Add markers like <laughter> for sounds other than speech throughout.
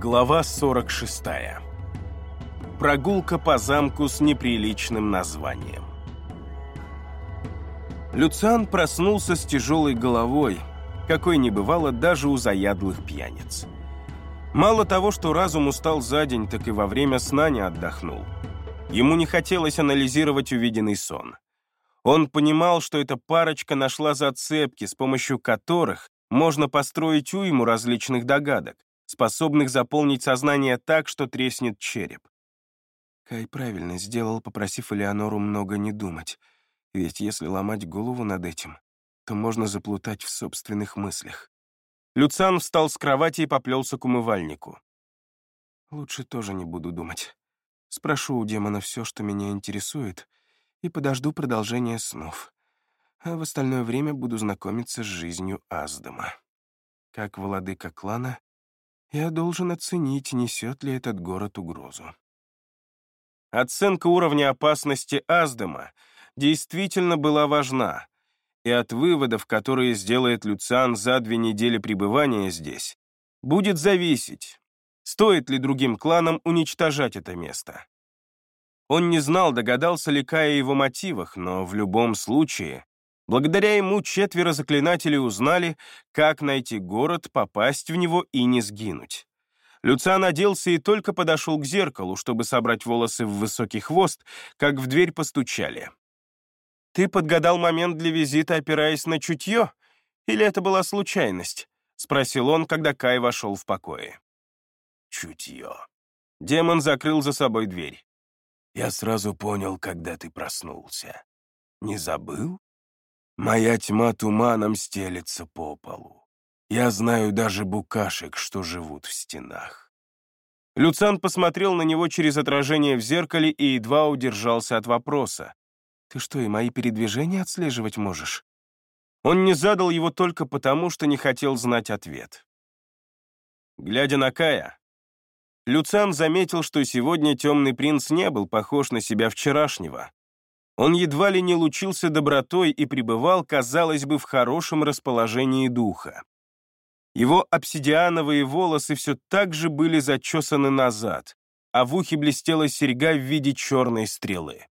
Глава 46. Прогулка по замку с неприличным названием. Люциан проснулся с тяжелой головой, какой не бывало даже у заядлых пьяниц. Мало того, что разум устал за день, так и во время сна не отдохнул. Ему не хотелось анализировать увиденный сон. Он понимал, что эта парочка нашла зацепки, с помощью которых можно построить уйму различных догадок, способных заполнить сознание так, что треснет череп. Кай правильно сделал, попросив Элеонору много не думать, ведь если ломать голову над этим, то можно заплутать в собственных мыслях. Люциан встал с кровати и поплелся к умывальнику. Лучше тоже не буду думать. Спрошу у демона все, что меня интересует, и подожду продолжения снов. А в остальное время буду знакомиться с жизнью Аздама. Как владыка клана, я должен оценить, несет ли этот город угрозу. Оценка уровня опасности Аздама действительно была важна, и от выводов, которые сделает Люциан за две недели пребывания здесь, будет зависеть, стоит ли другим кланам уничтожать это место. Он не знал, догадался ли Кай о его мотивах, но в любом случае, благодаря ему четверо заклинателей узнали, как найти город, попасть в него и не сгинуть. Люциан оделся и только подошел к зеркалу, чтобы собрать волосы в высокий хвост, как в дверь постучали. «Ты подгадал момент для визита, опираясь на чутье? Или это была случайность?» — спросил он, когда Кай вошел в покое. «Чутье». Демон закрыл за собой дверь. «Я сразу понял, когда ты проснулся. Не забыл? Моя тьма туманом стелется по полу. Я знаю даже букашек, что живут в стенах». Люцан посмотрел на него через отражение в зеркале и едва удержался от вопроса. «Ты что, и мои передвижения отслеживать можешь?» Он не задал его только потому, что не хотел знать ответ. Глядя на Кая, Люциан заметил, что сегодня темный принц не был похож на себя вчерашнего. Он едва ли не лучился добротой и пребывал, казалось бы, в хорошем расположении духа. Его обсидиановые волосы все так же были зачесаны назад, а в ухе блестела серьга в виде черной стрелы.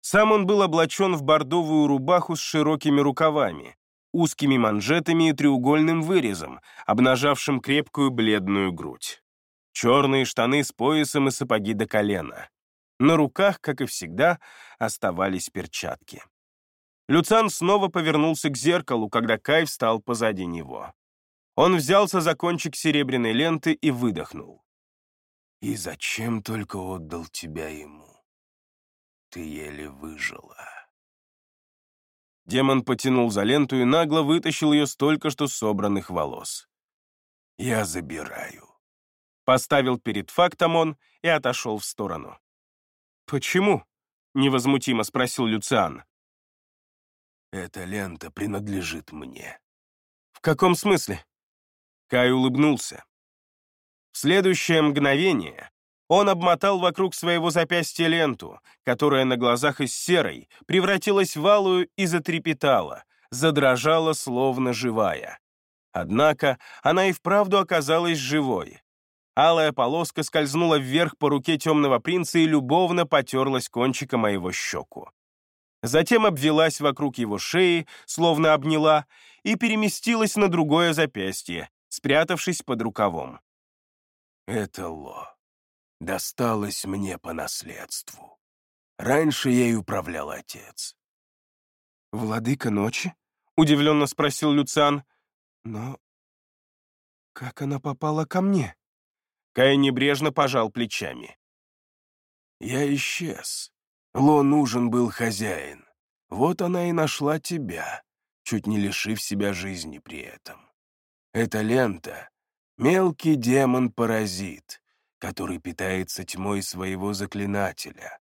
Сам он был облачен в бордовую рубаху с широкими рукавами, узкими манжетами и треугольным вырезом, обнажавшим крепкую бледную грудь. Черные штаны с поясом и сапоги до колена. На руках, как и всегда, оставались перчатки. Люцан снова повернулся к зеркалу, когда Кай встал позади него. Он взялся за кончик серебряной ленты и выдохнул. «И зачем только отдал тебя ему?» ты еле выжила». Демон потянул за ленту и нагло вытащил ее с только что собранных волос. «Я забираю». Поставил перед фактом он и отошел в сторону. «Почему?» — невозмутимо спросил Люциан. «Эта лента принадлежит мне». «В каком смысле?» Кай улыбнулся. В следующее мгновение он обмотал вокруг своего запястья ленту, которая на глазах из серой превратилась в алую и затрепетала, задрожала словно живая. Однако она и вправду оказалась живой. Алая полоска скользнула вверх по руке темного принца и любовно потерлась кончиком моего щеку. Затем обвелась вокруг его шеи, словно обняла, и переместилась на другое запястье, спрятавшись под рукавом. «Это Ло», досталась мне по наследству. Раньше ей управлял отец. «Владыка ночи?» — удивленно спросил Люциан. «Но как она попала ко мне?» Кай небрежно пожал плечами. «Я исчез. Ло нужен был хозяин. Вот она и нашла тебя, чуть не лишив себя жизни при этом. Эта лента — мелкий демон-паразит, который питается тьмой своего заклинателя,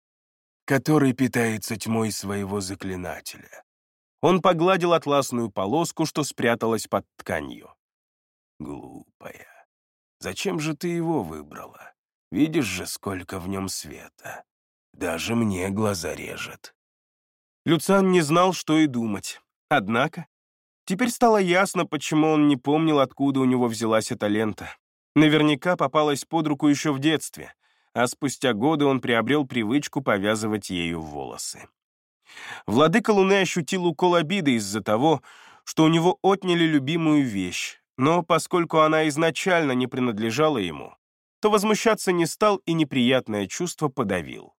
который питается тьмой своего заклинателя. Он погладил атласную полоску, что спряталась под тканью. Зачем же ты его выбрала? Видишь же, сколько в нем света. Даже мне глаза режет. Люциан не знал, что и думать. Однако, теперь стало ясно, почему он не помнил, откуда у него взялась эта лента. Наверняка попалась под руку еще в детстве, а спустя годы он приобрел привычку повязывать ею волосы. Владыка Луны ощутил укол обиды из-за того, что у него отняли любимую вещь, но поскольку она изначально не принадлежала ему, то возмущаться не стал и неприятное чувство подавил.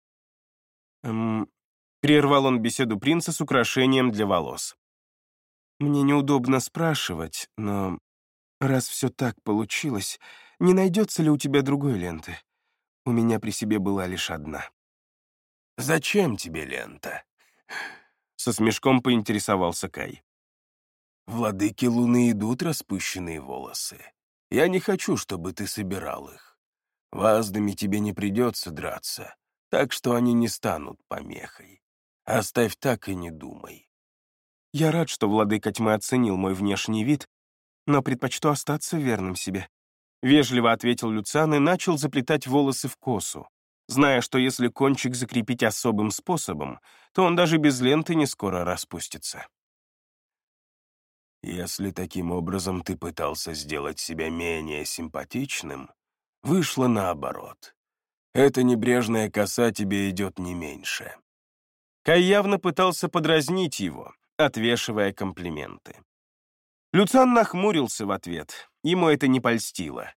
Эм, прервал он беседу принца с украшением для волос. «Мне неудобно спрашивать, но раз все так получилось, не найдется ли у тебя другой ленты? У меня при себе была лишь одна». «Зачем тебе лента?» Со смешком поинтересовался Кай. «Владыки Луны идут распущенные волосы. Я не хочу, чтобы ты собирал их. Ваздами тебе не придется драться, так что они не станут помехой. Оставь так и не думай». Я рад, что владыка тьмы оценил мой внешний вид, но предпочту остаться верным себе. Вежливо ответил Люциан и начал заплетать волосы в косу, зная, что если кончик закрепить особым способом, то он даже без ленты не скоро распустится. Если таким образом ты пытался сделать себя менее симпатичным, вышло наоборот. Эта небрежная коса тебе идет не меньше. Кай явно пытался подразнить его, отвешивая комплименты. Люциан нахмурился в ответ, ему это не польстило.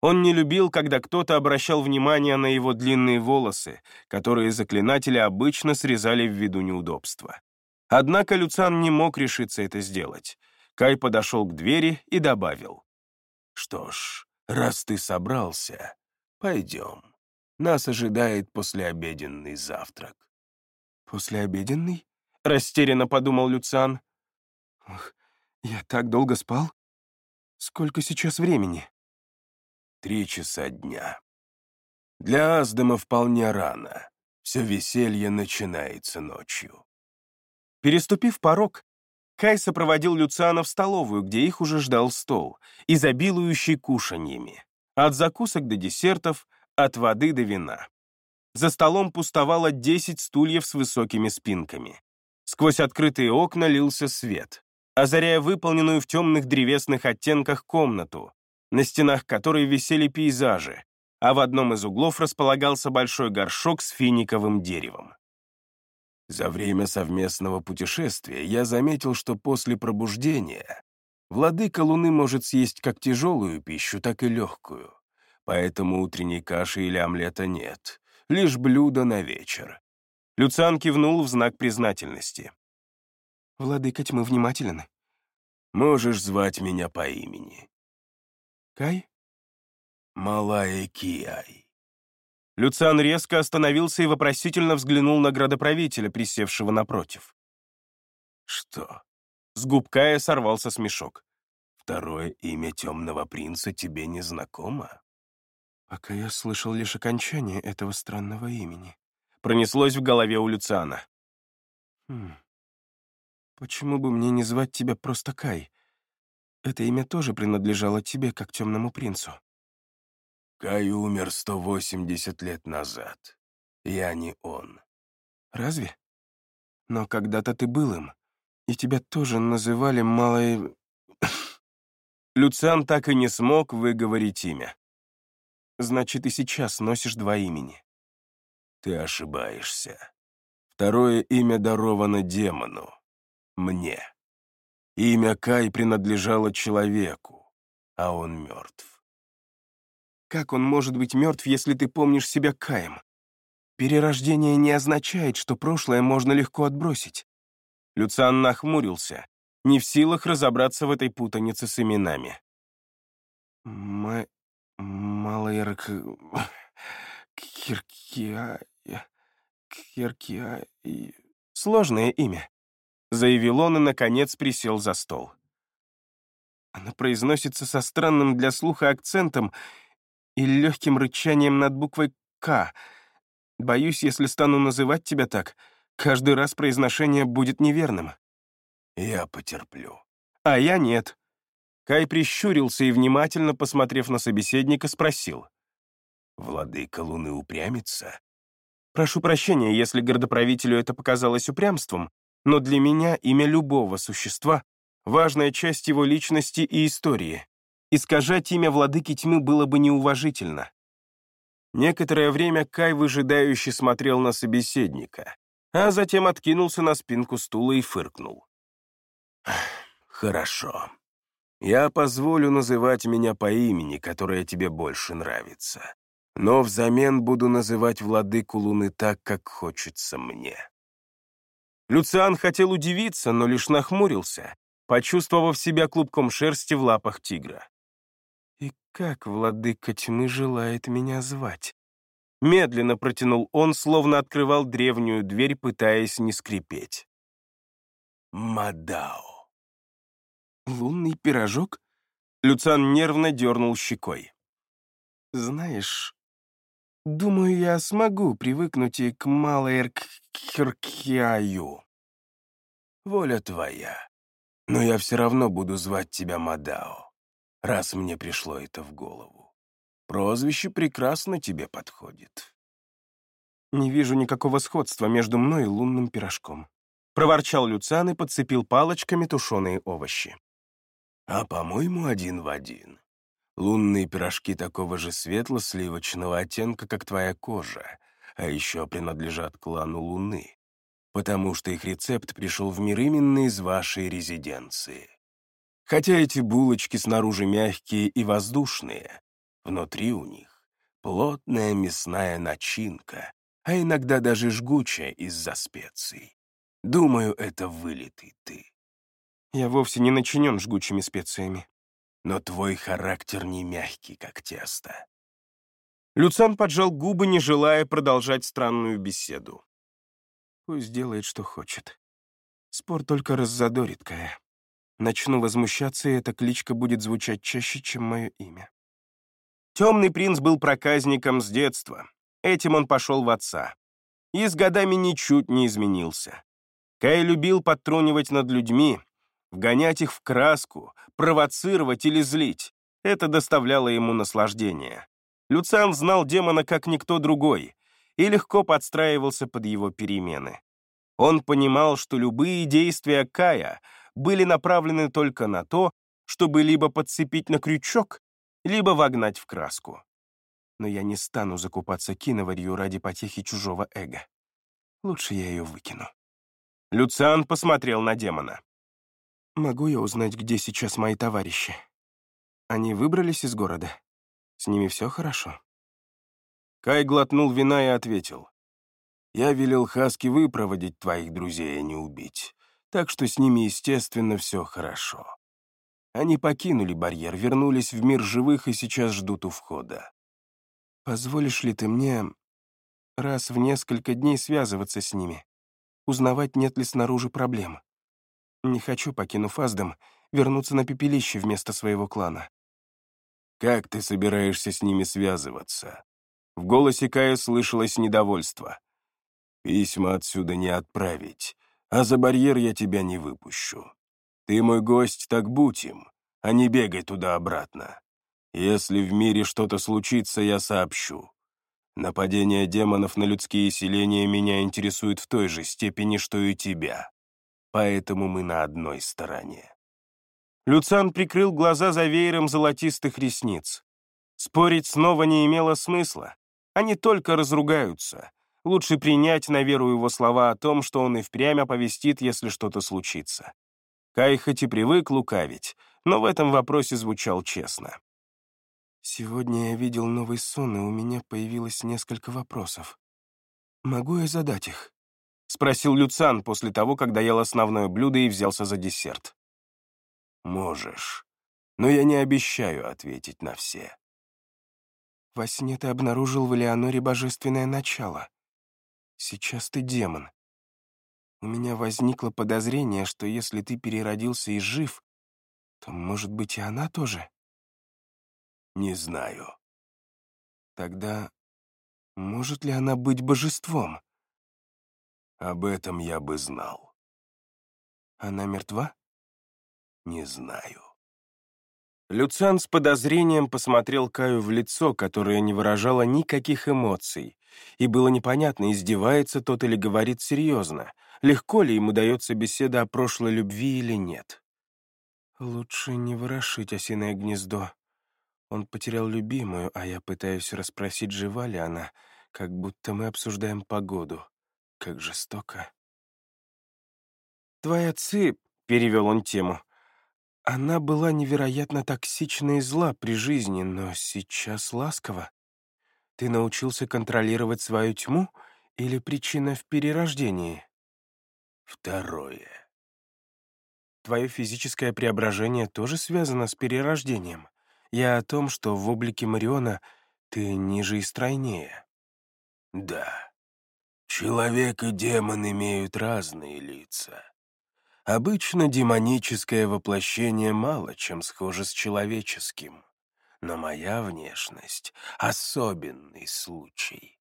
Он не любил, когда кто-то обращал внимание на его длинные волосы, которые заклинатели обычно срезали в виду неудобства. Однако Люциан не мог решиться это сделать. Кай подошел к двери и добавил. «Что ж, раз ты собрался, пойдем. Нас ожидает послеобеденный завтрак». «Послеобеденный?» — растерянно подумал Люциан. «Ох, я так долго спал? Сколько сейчас времени?» «Три часа дня. Для Аздама вполне рано. Все веселье начинается ночью». Переступив порог, Кай сопроводил Люциана в столовую, где их уже ждал стол, изобилующий кушаньями. От закусок до десертов, от воды до вина. За столом пустовало 10 стульев с высокими спинками. Сквозь открытые окна лился свет, озаряя выполненную в темных древесных оттенках комнату, на стенах которой висели пейзажи, а в одном из углов располагался большой горшок с финиковым деревом. За время совместного путешествия я заметил, что после пробуждения владыка Луны может съесть как тяжелую пищу, так и легкую. Поэтому утренней каши или омлета нет, лишь блюдо на вечер. Люциан кивнул в знак признательности. «Владыка тьмы внимателен». «Можешь звать меня по имени». «Кай?» «Малая Киай». Люциан резко остановился и вопросительно взглянул на градоправителя, присевшего напротив. «Что?» С губ Кая сорвался смешок. «Второе имя темного принца тебе не знакомо?» «Пока я слышал лишь окончание этого странного имени», пронеслось в голове у Люциана. «Хм. Почему бы мне не звать тебя просто Кай? Это имя тоже принадлежало тебе, как темному принцу». Кай умер 180 лет назад. Я не он. Разве? Но когда-то ты был им, и тебя тоже называли малой... <coughs> Люциан так и не смог выговорить имя. Значит, и сейчас носишь два имени. Ты ошибаешься. Второе имя даровано демону. Мне. Имя Кай принадлежало человеку, а он мертв. Как он может быть мертв, если ты помнишь себя Каем? Перерождение не означает, что прошлое можно легко отбросить. Люциан нахмурился, не в силах разобраться в этой путанице с именами. Ма... Малайрк... Киркия... Киркия... Сложное имя, заявил он и, наконец, присел за стол. Оно произносится со странным для слуха акцентом и легким рычанием над буквой «К». Боюсь, если стану называть тебя так, каждый раз произношение будет неверным. Я потерплю. А я нет. Кай прищурился и, внимательно посмотрев на собеседника, спросил. «Владыка Луны упрямится?» «Прошу прощения, если городоправителю это показалось упрямством, но для меня имя любого существа — важная часть его личности и истории. Искажать имя владыки тьмы было бы неуважительно. Некоторое время Кай выжидающе смотрел на собеседника, а затем откинулся на спинку стула и фыркнул. «Хорошо. Я позволю называть меня по имени, которое тебе больше нравится, но взамен буду называть владыку Луны так, как хочется мне». Люциан хотел удивиться, но лишь нахмурился, почувствовав себя клубком шерсти в лапах тигра. «И как владыка тьмы желает меня звать?» Медленно протянул он, словно открывал древнюю дверь, пытаясь не скрипеть. «Мадао». «Лунный пирожок?» Люциан нервно дернул щекой. «Знаешь, Думаю, я смогу привыкнуть и к Малоэркхеркхиаю. Воля твоя. Но я все равно буду звать тебя Мадао, раз мне пришло это в голову. Прозвище прекрасно тебе подходит. Не вижу никакого сходства между мной и лунным пирожком. Проворчал Люциан и подцепил палочками тушеные овощи. А, по-моему, один в один. Лунные пирожки такого же светло-сливочного оттенка, как твоя кожа, а еще принадлежат клану Луны, потому что их рецепт пришел в мир именно из вашей резиденции. Хотя эти булочки снаружи мягкие и воздушные, внутри у них плотная мясная начинка, а иногда даже жгучая из-за специй. Думаю, это вылитый ты. Я вовсе не начинен жгучими специями но твой характер не мягкий, как тесто». Люцан поджал губы, не желая продолжать странную беседу. «Пусть делает, что хочет. Спор только раззадорит Кая. Начну возмущаться, и эта кличка будет звучать чаще, чем мое имя». Темный принц был проказником с детства. Этим он пошел в отца. И с годами ничуть не изменился. Кай любил подтрунивать над людьми, вгонять их в краску, провоцировать или злить. Это доставляло ему наслаждение. Люциан знал демона как никто другой и легко подстраивался под его перемены. Он понимал, что любые действия Кая были направлены только на то, чтобы либо подцепить на крючок, либо вогнать в краску. Но я не стану закупаться киноварью ради потехи чужого эго. Лучше я ее выкину. Люциан посмотрел на демона. Могу я узнать, где сейчас мои товарищи? Они выбрались из города? С ними все хорошо?» Кай глотнул вина и ответил. «Я велел Хаски выпроводить твоих друзей, а не убить, так что с ними, естественно, все хорошо. Они покинули барьер, вернулись в мир живых и сейчас ждут у входа. Позволишь ли ты мне раз в несколько дней связываться с ними, узнавать, нет ли снаружи проблем?» Не хочу, покинув Аздам, вернуться на пепелище вместо своего клана. «Как ты собираешься с ними связываться?» В голосе Кая слышалось недовольство. «Письма отсюда не отправить, а за барьер я тебя не выпущу. Ты мой гость, так будь им, а не бегай туда-обратно. Если в мире что-то случится, я сообщу. Нападение демонов на людские селения меня интересует в той же степени, что и тебя поэтому мы на одной стороне». Люцан прикрыл глаза за веером золотистых ресниц. Спорить снова не имело смысла. Они только разругаются. Лучше принять на веру его слова о том, что он и впрямь оповестит, если что-то случится. Кай хоть и привык лукавить, но в этом вопросе звучал честно. «Сегодня я видел новый сон, и у меня появилось несколько вопросов. Могу я задать их?» — спросил Люцан после того, когда ел основное блюдо и взялся за десерт. «Можешь, но я не обещаю ответить на все». «Во сне ты обнаружил в Элеоноре божественное начало. Сейчас ты демон. У меня возникло подозрение, что если ты переродился и жив, то, может быть, и она тоже?» «Не знаю». «Тогда может ли она быть божеством?» Об этом я бы знал. Она мертва? Не знаю. Люциан с подозрением посмотрел Каю в лицо, которое не выражало никаких эмоций, и было непонятно, издевается тот или говорит серьезно, легко ли ему дается беседа о прошлой любви или нет. Лучше не ворошить осиное гнездо. Он потерял любимую, а я пытаюсь расспросить, жива ли она, как будто мы обсуждаем погоду. Как жестоко. «Твои отцы», — перевел он тему, — «она была невероятно токсична и зла при жизни, но сейчас ласково. Ты научился контролировать свою тьму или причина в перерождении?» Второе. Твое физическое преображение тоже связано с перерождением. Я о том, что в облике Мариона ты ниже и стройнее. Да. Человек и демон имеют разные лица. Обычно демоническое воплощение мало чем схоже с человеческим. Но моя внешность — особенный случай.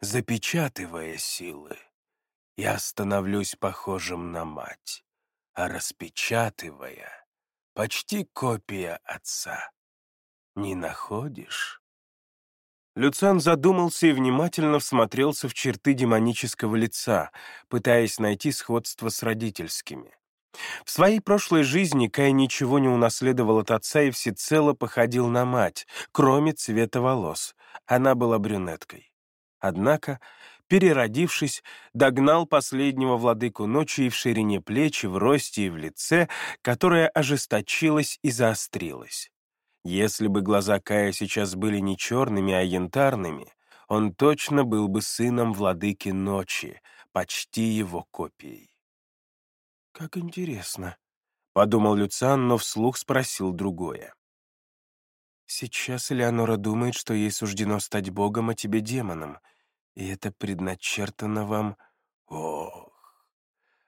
Запечатывая силы, я становлюсь похожим на мать, а распечатывая — почти копия отца. Не находишь? Люциан задумался и внимательно всмотрелся в черты демонического лица, пытаясь найти сходство с родительскими. В своей прошлой жизни Кай ничего не унаследовал от отца и всецело походил на мать, кроме цвета волос. Она была брюнеткой. Однако, переродившись, догнал последнего владыку ночи и в ширине плеч, и в росте, и в лице, которое ожесточилось и заострилось. Если бы глаза Кая сейчас были не черными, а янтарными, он точно был бы сыном владыки ночи, почти его копией. «Как интересно», — подумал Люциан, но вслух спросил другое. «Сейчас Элеонора думает, что ей суждено стать богом, а тебе демоном, и это предначертано вам...» «Ох,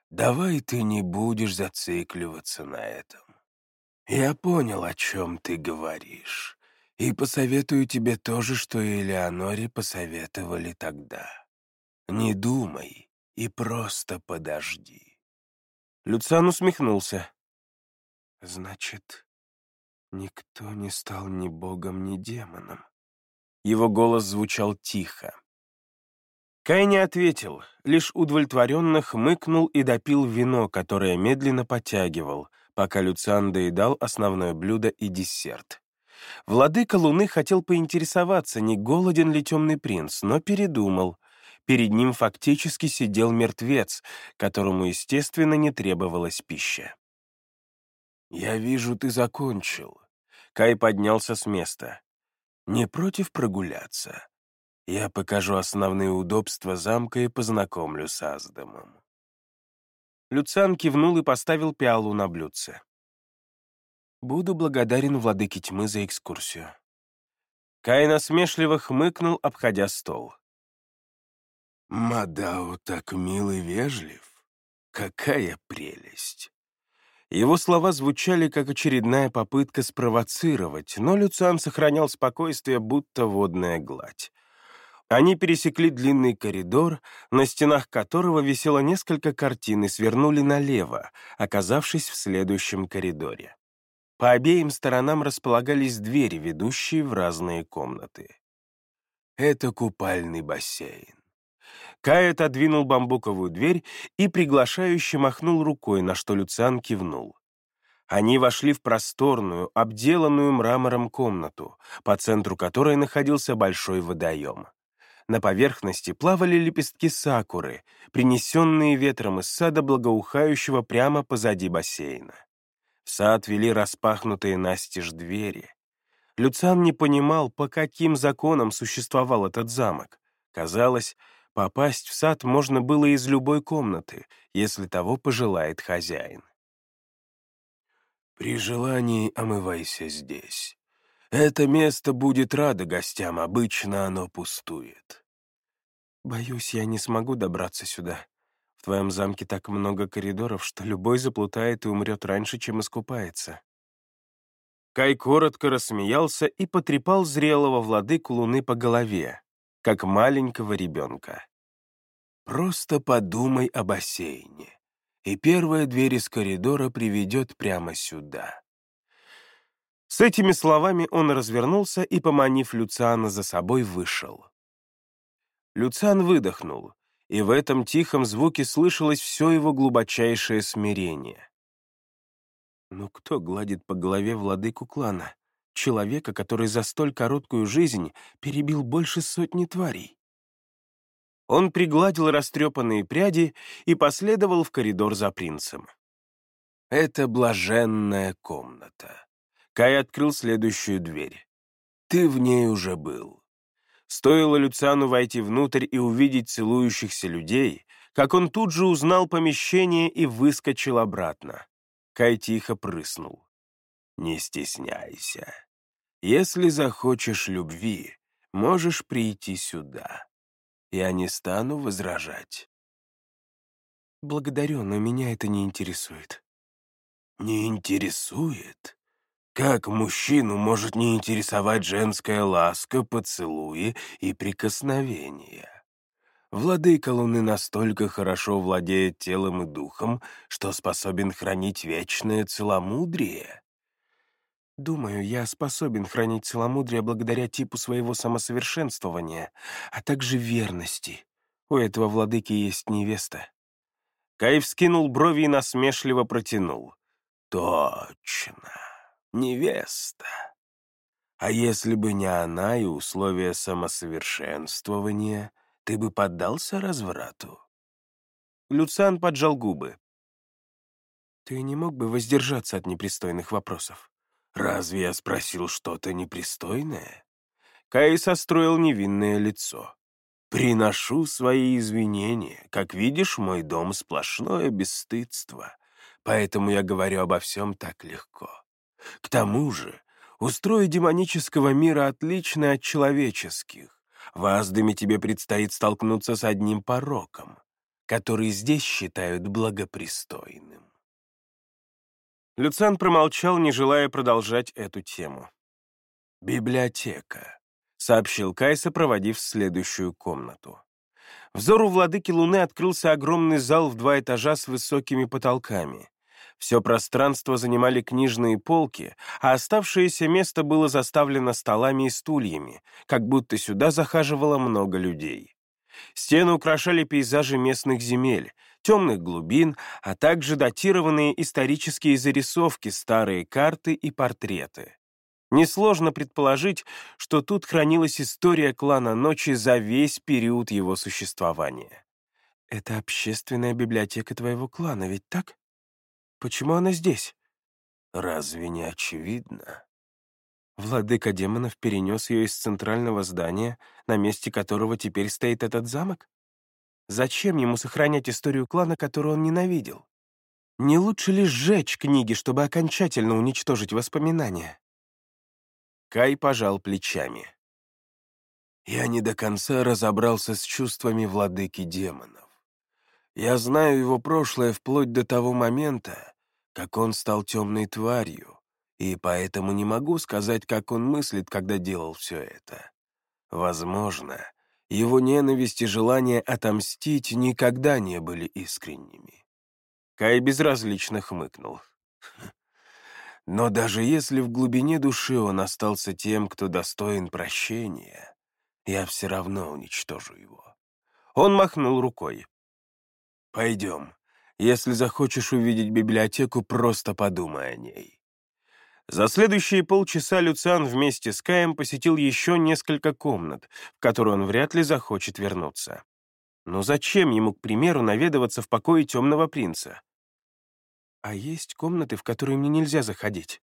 давай ты не будешь зацикливаться на этом. «Я понял, о чем ты говоришь, и посоветую тебе то же, что и Элеоноре посоветовали тогда. Не думай и просто подожди». Люциан усмехнулся. «Значит, никто не стал ни богом, ни демоном?» Его голос звучал тихо. Кай не ответил, лишь удовлетворенно хмыкнул и допил вино, которое медленно подтягивал, пока Люциан доедал основное блюдо и десерт. Владыка Луны хотел поинтересоваться, не голоден ли темный принц, но передумал. Перед ним фактически сидел мертвец, которому, естественно, не требовалась пища. «Я вижу, ты закончил». Кай поднялся с места. «Не против прогуляться? Я покажу основные удобства замка и познакомлю с Аздамом». Люциан кивнул и поставил пиалу на блюдце. «Буду благодарен владыке тьмы за экскурсию». Кай насмешливо хмыкнул, обходя стол. «Мадау так мил и вежлив. Какая прелесть!» Его слова звучали как очередная попытка спровоцировать, но Люциан сохранял спокойствие, будто водная гладь. Они пересекли длинный коридор, на стенах которого висело несколько картин и свернули налево, оказавшись в следующем коридоре. По обеим сторонам располагались двери, ведущие в разные комнаты. «Это купальный бассейн». Кай отодвинул бамбуковую дверь и приглашающе махнул рукой, на что Люциан кивнул. Они вошли в просторную, обделанную мрамором комнату, по центру которой находился большой водоем. На поверхности плавали лепестки сакуры, принесенные ветром из сада, благоухающего прямо позади бассейна. В сад вели распахнутые настежь двери. Люциан не понимал, по каким законам существовал этот замок. Казалось, попасть в сад можно было из любой комнаты, если того пожелает хозяин. «При желании омывайся здесь», это место будет радо гостям, обычно оно пустует. Боюсь, я не смогу добраться сюда. В твоем замке так много коридоров, что любой заплутает и умрет раньше, чем искупается. Кай коротко рассмеялся и потрепал зрелого владыку луны по голове, как маленького ребенка. «Просто подумай о бассейне, и первая дверь из коридора приведет прямо сюда». С этими словами он развернулся и, поманив Люциана за собой, вышел. Люциан выдохнул, и в этом тихом звуке слышалось все его глубочайшее смирение. Но кто гладит по голове владыку клана? Человека, который за столь короткую жизнь перебил больше сотни тварей. Он пригладил растрепанные пряди и последовал в коридор за принцем. Это блаженная комната. Кай открыл следующую дверь. Ты в ней уже был. Стоило Люциану войти внутрь и увидеть целующихся людей, как он тут же узнал помещение и выскочил обратно. Кай тихо прыснул. «Не стесняйся. Если захочешь любви, можешь прийти сюда. Я не стану возражать». «Благодарю, но меня это не интересует». «Не интересует? Как мужчину может не интересовать женская ласка, поцелуи и прикосновения?» Владыка Луны настолько хорошо владеет телом и духом, что способен хранить вечное целомудрие. Думаю, я способен хранить целомудрие благодаря типу своего самосовершенствования, а также верности. У этого владыки есть невеста. Кайф скинул брови и насмешливо протянул. Точно, невеста. А если бы не она и условия самосовершенствования — ты бы поддался разврату?» Люциан поджал губы. «Ты не мог бы воздержаться от непристойных вопросов?» «Разве я спросил что-то непристойное?» Кай состроил невинное лицо. «Приношу свои извинения. Как видишь, мой дом — сплошное бесстыдство, поэтому я говорю обо всем так легко. К тому же, устрой демонического мира отлично от человеческих. В Аздаме тебе предстоит столкнуться с одним пороком, который здесь считают благопристойным. Люциан промолчал, не желая продолжать эту тему. «Библиотека», — сообщил Кайса, проводив в следующую комнату. Взору владыки Луны открылся огромный зал в два этажа с высокими потолками. Все пространство занимали книжные полки, а оставшееся место было заставлено столами и стульями, как будто сюда захаживало много людей. Стены украшали пейзажи местных земель, темных глубин, а также датированные исторические зарисовки, старые карты и портреты. Несложно предположить, что тут хранилась история клана Ночи за весь период его существования. «Это общественная библиотека твоего клана, ведь так?» Почему она здесь? Разве не очевидно? Владыка демонов перенес ее из центрального здания, на месте которого теперь стоит этот замок? Зачем ему сохранять историю клана, которую он ненавидел? Не лучше ли сжечь книги, чтобы окончательно уничтожить воспоминания? Кай пожал плечами. Я не до конца разобрался с чувствами владыки демонов. Я знаю его прошлое вплоть до того момента, как он стал темной тварью, и поэтому не могу сказать, как он мыслит, когда делал все это. Возможно, его ненависть и желание отомстить никогда не были искренними. Кай безразлично хмыкнул. <laughs> Но даже если в глубине души он остался тем, кто достоин прощения, я все равно уничтожу его. Он махнул рукой. Пойдем. Если захочешь увидеть библиотеку, просто подумай о ней». За следующие полчаса Люциан вместе с Каем посетил еще несколько комнат, в которые он вряд ли захочет вернуться. Но зачем ему, к примеру, наведываться в покое темного принца? «А есть комнаты, в которые мне нельзя заходить?»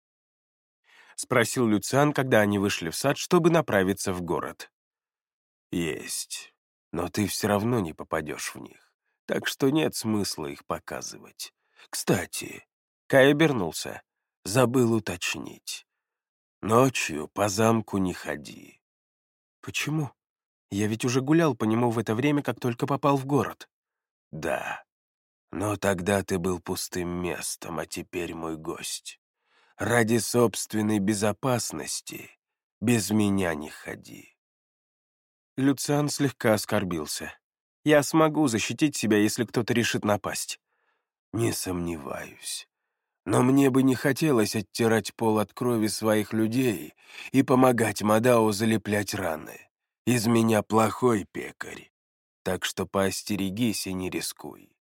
— спросил Люциан, когда они вышли в сад, чтобы направиться в город. «Есть, но ты все равно не попадешь в них так что нет смысла их показывать. Кстати, Кай обернулся. Забыл уточнить. Ночью по замку не ходи. Почему? Я ведь уже гулял по нему в это время, как только попал в город. Да, но тогда ты был пустым местом, а теперь мой гость. Ради собственной безопасности без меня не ходи. Люциан слегка оскорбился. Я смогу защитить себя, если кто-то решит напасть». «Не сомневаюсь. Но мне бы не хотелось оттирать пол от крови своих людей и помогать Мадао залеплять раны. Из меня плохой пекарь, так что поостерегись и не рискуй».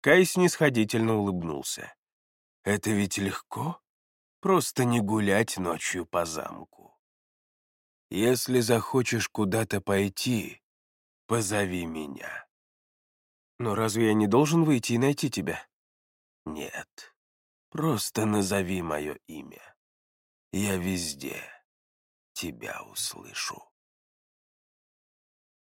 Кай снисходительно улыбнулся. Это ведь легко. Просто не гулять ночью по замку. Если захочешь куда-то пойти, позови меня. Но разве я не должен выйти и найти тебя? Нет, просто назови мое имя. Я везде тебя услышу.